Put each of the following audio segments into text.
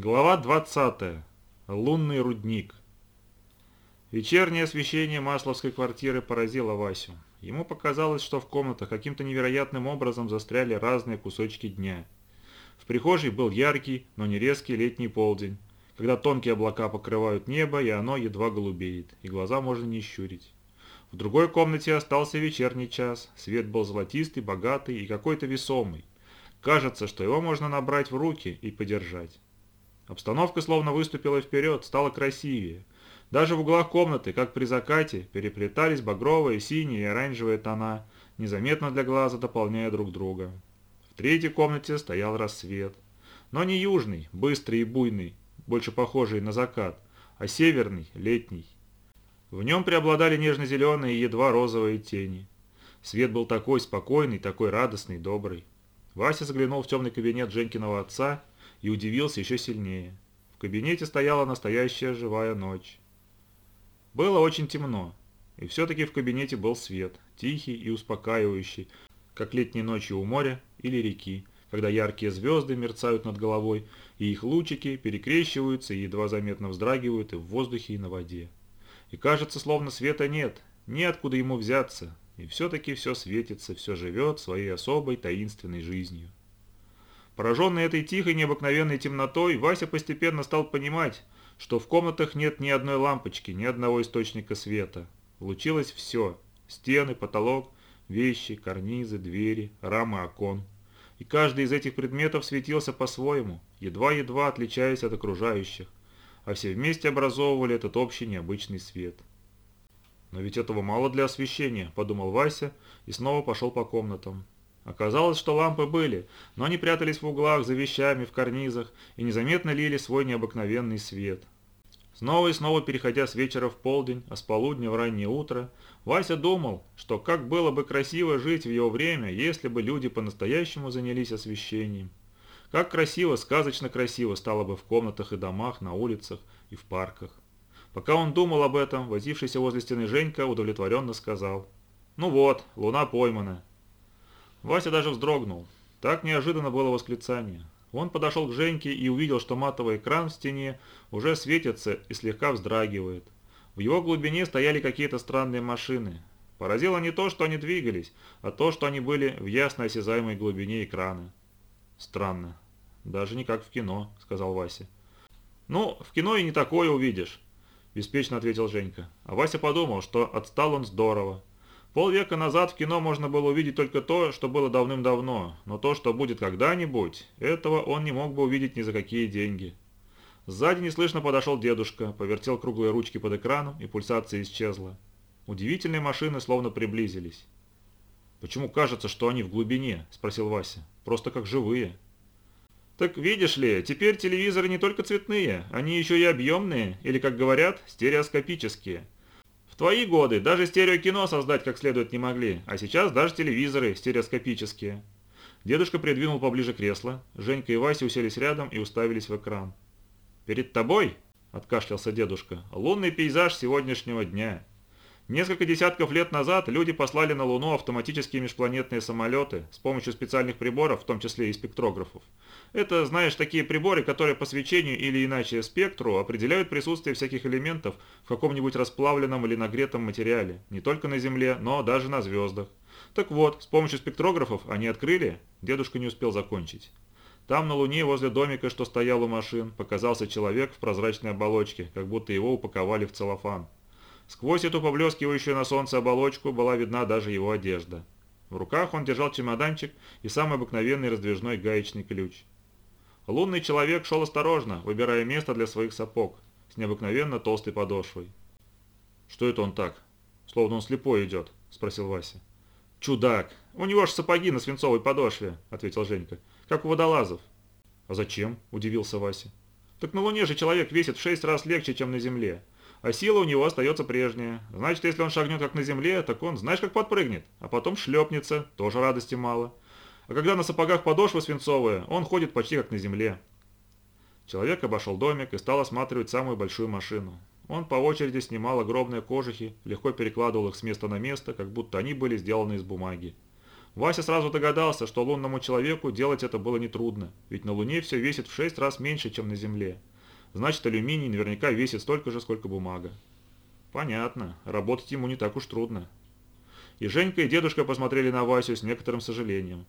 Глава 20. Лунный рудник. Вечернее освещение масловской квартиры поразило Васю. Ему показалось, что в комнатах каким-то невероятным образом застряли разные кусочки дня. В прихожей был яркий, но не резкий летний полдень, когда тонкие облака покрывают небо, и оно едва голубеет, и глаза можно не щурить. В другой комнате остался вечерний час, свет был золотистый, богатый и какой-то весомый. Кажется, что его можно набрать в руки и подержать. Обстановка словно выступила вперед, стала красивее. Даже в углах комнаты, как при закате, переплетались багровые, синие и оранжевые тона, незаметно для глаза дополняя друг друга. В третьей комнате стоял рассвет. Но не южный, быстрый и буйный, больше похожий на закат, а северный, летний. В нем преобладали нежно-зеленые и едва розовые тени. Свет был такой спокойный, такой радостный, добрый. Вася заглянул в темный кабинет Женькиного отца и удивился еще сильнее. В кабинете стояла настоящая живая ночь. Было очень темно, и все-таки в кабинете был свет, тихий и успокаивающий, как летней ночью у моря или реки, когда яркие звезды мерцают над головой, и их лучики перекрещиваются и едва заметно вздрагивают и в воздухе, и на воде. И кажется, словно света нет, неоткуда ему взяться, и все-таки все светится, все живет своей особой таинственной жизнью. Пораженный этой тихой необыкновенной темнотой, Вася постепенно стал понимать, что в комнатах нет ни одной лампочки, ни одного источника света. Лучилось все – стены, потолок, вещи, карнизы, двери, рамы окон. И каждый из этих предметов светился по-своему, едва-едва отличаясь от окружающих, а все вместе образовывали этот общий необычный свет. «Но ведь этого мало для освещения», – подумал Вася и снова пошел по комнатам. Оказалось, что лампы были, но они прятались в углах, за вещами, в карнизах и незаметно лили свой необыкновенный свет. Снова и снова переходя с вечера в полдень, а с полудня в раннее утро, Вася думал, что как было бы красиво жить в его время, если бы люди по-настоящему занялись освещением. Как красиво, сказочно красиво стало бы в комнатах и домах, на улицах и в парках. Пока он думал об этом, возившийся возле стены Женька удовлетворенно сказал. «Ну вот, луна поймана, Вася даже вздрогнул. Так неожиданно было восклицание. Он подошел к Женьке и увидел, что матовый экран в стене уже светится и слегка вздрагивает. В его глубине стояли какие-то странные машины. Поразило не то, что они двигались, а то, что они были в ясно осязаемой глубине экрана. «Странно. Даже не как в кино», — сказал Вася. «Ну, в кино и не такое увидишь», – беспечно ответил Женька. А Вася подумал, что отстал он здорово. Полвека назад в кино можно было увидеть только то, что было давным-давно, но то, что будет когда-нибудь, этого он не мог бы увидеть ни за какие деньги. Сзади неслышно подошел дедушка, повертел круглые ручки под экраном, и пульсация исчезла. Удивительные машины словно приблизились. «Почему кажется, что они в глубине?» – спросил Вася. «Просто как живые». «Так видишь ли, теперь телевизоры не только цветные, они еще и объемные, или, как говорят, стереоскопические» твои годы даже стереокино создать как следует не могли, а сейчас даже телевизоры стереоскопические». Дедушка придвинул поближе кресло, Женька и Вася уселись рядом и уставились в экран. «Перед тобой?» – откашлялся дедушка. «Лунный пейзаж сегодняшнего дня. Несколько десятков лет назад люди послали на Луну автоматические межпланетные самолеты с помощью специальных приборов, в том числе и спектрографов. Это, знаешь, такие приборы, которые по свечению или иначе спектру определяют присутствие всяких элементов в каком-нибудь расплавленном или нагретом материале, не только на Земле, но даже на звездах. Так вот, с помощью спектрографов они открыли, дедушка не успел закончить. Там на Луне возле домика, что стоял у машин, показался человек в прозрачной оболочке, как будто его упаковали в целлофан. Сквозь эту поблескивающую на солнце оболочку была видна даже его одежда. В руках он держал чемоданчик и самый обыкновенный раздвижной гаечный ключ. Лунный человек шел осторожно, выбирая место для своих сапог, с необыкновенно толстой подошвой. «Что это он так? Словно он слепой идет», – спросил Вася. «Чудак! У него ж сапоги на свинцовой подошве», – ответил Женька. «Как у водолазов». «А зачем?» – удивился Вася. «Так на Луне же человек весит в шесть раз легче, чем на Земле а сила у него остается прежняя. Значит, если он шагнет как на земле, так он, знаешь, как подпрыгнет, а потом шлепнется, тоже радости мало. А когда на сапогах подошва свинцовая, он ходит почти как на земле. Человек обошел домик и стал осматривать самую большую машину. Он по очереди снимал огромные кожухи, легко перекладывал их с места на место, как будто они были сделаны из бумаги. Вася сразу догадался, что лунному человеку делать это было нетрудно, ведь на Луне все весит в 6 раз меньше, чем на Земле. Значит, алюминий наверняка весит столько же, сколько бумага. Понятно, работать ему не так уж трудно. И Женька, и дедушка посмотрели на Васю с некоторым сожалением.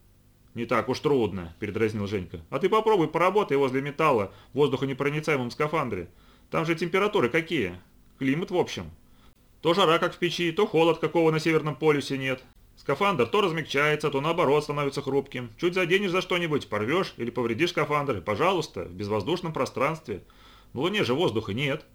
«Не так уж трудно», – передразнил Женька. «А ты попробуй поработай возле металла в воздухонепроницаемом скафандре. Там же температуры какие? Климат в общем. То жара, как в печи, то холод, какого на Северном полюсе нет. Скафандр то размягчается, то наоборот становится хрупким. Чуть заденешь за что-нибудь, порвешь или повредишь скафандр, и, пожалуйста, в безвоздушном пространстве. На Луне же воздуха нет».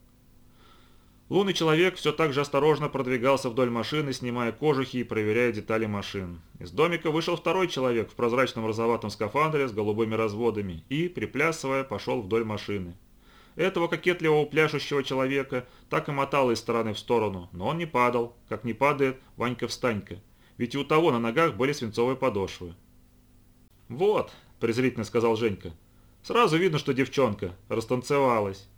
Лунный человек все так же осторожно продвигался вдоль машины, снимая кожухи и проверяя детали машин. Из домика вышел второй человек в прозрачном розоватом скафандре с голубыми разводами и, приплясывая, пошел вдоль машины. Этого кокетливого пляшущего человека так и мотало из стороны в сторону, но он не падал, как не падает Ванька-встанька, ведь и у того на ногах были свинцовые подошвы. «Вот», – презрительно сказал Женька, – «сразу видно, что девчонка, растанцевалась».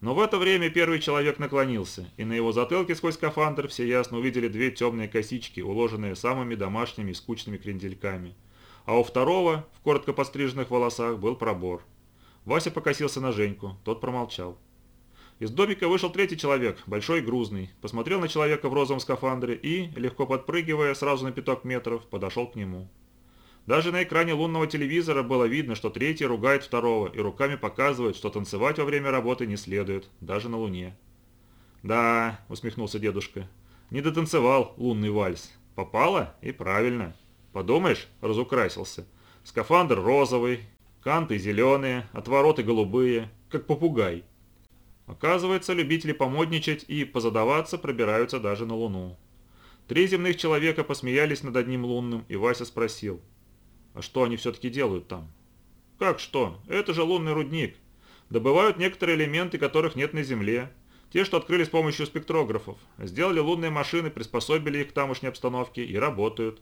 Но в это время первый человек наклонился, и на его затылке сквозь скафандр все ясно увидели две темные косички, уложенные самыми домашними скучными крендельками. А у второго, в коротко постриженных волосах, был пробор. Вася покосился на Женьку, тот промолчал. Из домика вышел третий человек, большой и грузный, посмотрел на человека в розовом скафандре и, легко подпрыгивая сразу на пяток метров, подошел к нему. Даже на экране лунного телевизора было видно, что третий ругает второго и руками показывает, что танцевать во время работы не следует, даже на Луне. «Да», — усмехнулся дедушка, — «не дотанцевал лунный вальс. Попало? И правильно. Подумаешь, разукрасился. Скафандр розовый, канты зеленые, отвороты голубые, как попугай». Оказывается, любители помодничать и позадаваться пробираются даже на Луну. Три земных человека посмеялись над одним лунным, и Вася спросил – а что они все-таки делают там? Как что? Это же лунный рудник. Добывают некоторые элементы, которых нет на Земле. Те, что открыли с помощью спектрографов. Сделали лунные машины, приспособили их к тамошней обстановке и работают.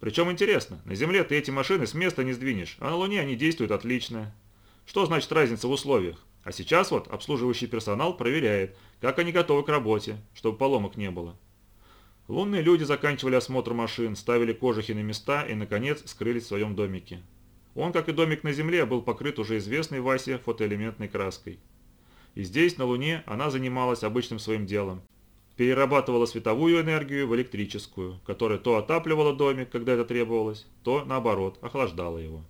Причем интересно, на Земле ты эти машины с места не сдвинешь, а на Луне они действуют отлично. Что значит разница в условиях? А сейчас вот обслуживающий персонал проверяет, как они готовы к работе, чтобы поломок не было. Лунные люди заканчивали осмотр машин, ставили кожухи на места и, наконец, скрылись в своем домике. Он, как и домик на Земле, был покрыт уже известной Васе фотоэлементной краской. И здесь, на Луне, она занималась обычным своим делом. Перерабатывала световую энергию в электрическую, которая то отапливала домик, когда это требовалось, то, наоборот, охлаждала его.